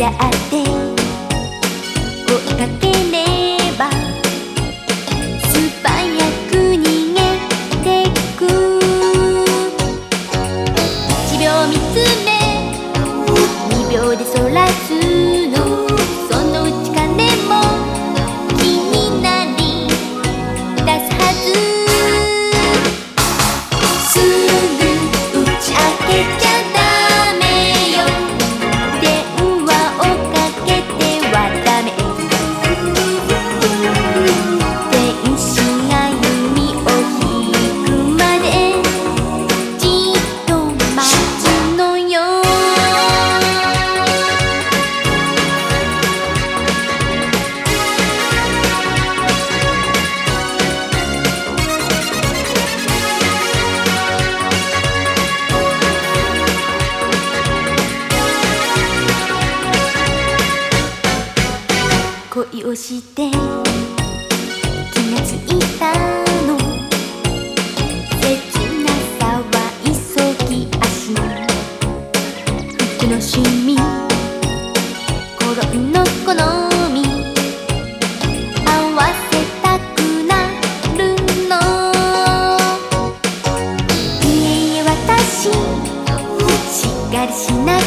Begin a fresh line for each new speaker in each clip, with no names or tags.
だって追いかければ素早く逃げてく。1秒見つめ2秒でそらす。きして気がついたの。切なさは急ぎ足。服の趣味。転んの好み。合わせたくなるの」「いえいえ私しない。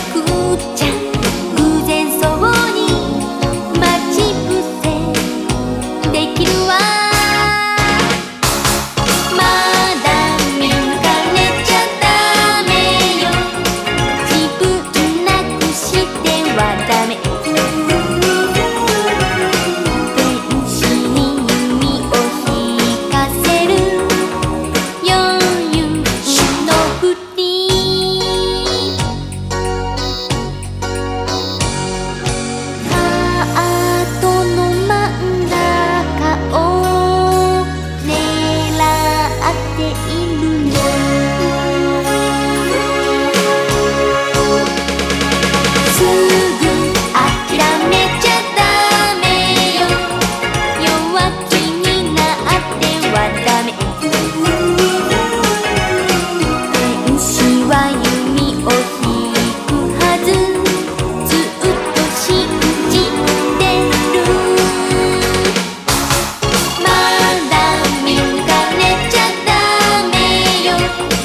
damage. Bye.